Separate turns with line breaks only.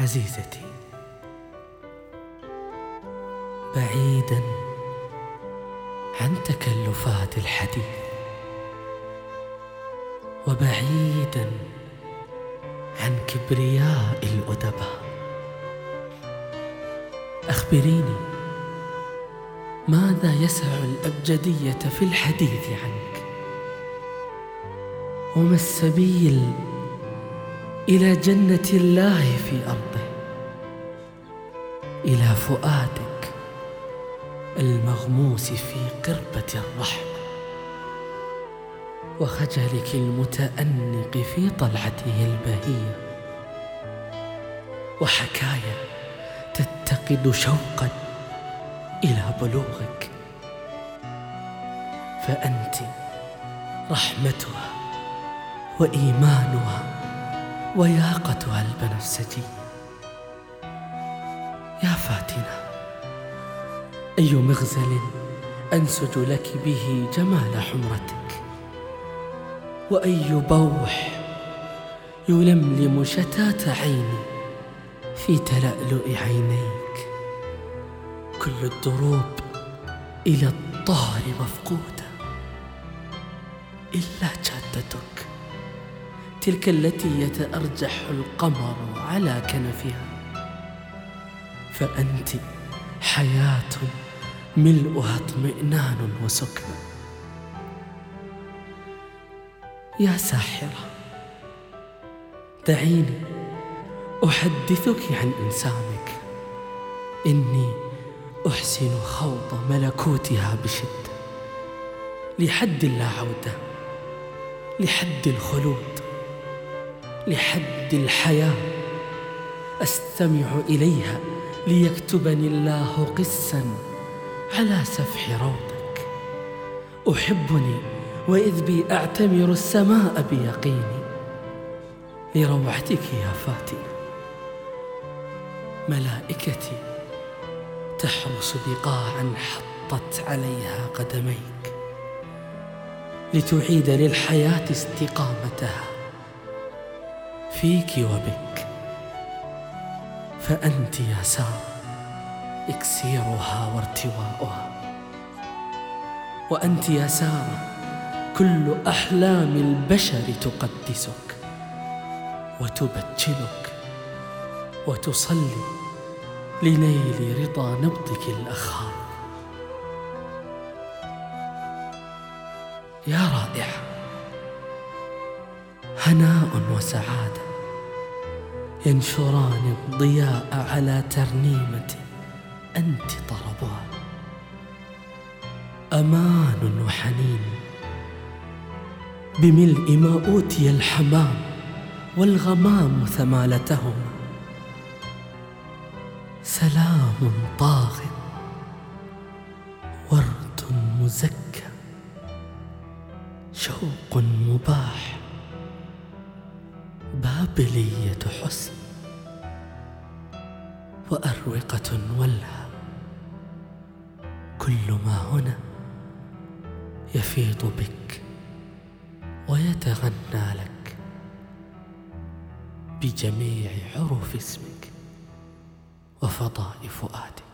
عزيزتي بعيدا عن تكلفات الحديث وبعيدا عن كبرياء الأدباء. أخبريني ماذا يسع الأبجدية في الحديث عنك؟ وما السبيل إلى جنة الله في أرضه إلى فؤادك المغموس في قربة الرحمة وخجلك المتأنق في طلعته البهية. وحكايا تتقد شوقا إلى بلوغك. فأنت رحمتها وإيمانها وياقتها البنفسجي يا فاتنة أي مغزل أنسج لك به جمال حمرتك؟ وأي بوح يلملم شتات عيني في تلألؤ عينيك؟ كل الدروب إلى الطهر مفقودة إلا جادتك تلك التي يتأرجح القمر على كنفها. فأنت حياة ملؤها اطمئنان وسكنى يا ساحرة دعيني أحدثك عن إنسانك. إني أحسن خوض ملكوتها بشدة. لحد لا عودة لحد الخلود. لحد الحياة أستمع إليها ليكتبني الله قسا على سفح روضك. أحبني وإذ بي أعتمر السماء بيقيني. لروعتك يا فاتنة ملائكتي تحرس بقاعا حطت عليها قدميك. لتعيد للحياة استقامتها. فيك وبك. فأنت يا سارة إكسيرها وارتواؤها. وأنت يا سارة كل أحلام البشر تقدسك وتبجلك وتصلي لنيل رضا نبضك الأخار. يا رائعة هناء وسعادة. ينشران الضياء على ترنيمة أنت طربها أمان وحنين. بملء ما أوتي الحمام والغمام ثمالتهما سلام طاغ ورد مزكى. شوق مباح. بابلية حسن وأروقة ولها. كل ما هنا يفيض بك ويتغنى لك بجميع حروف اسمك وفضاء فؤادك.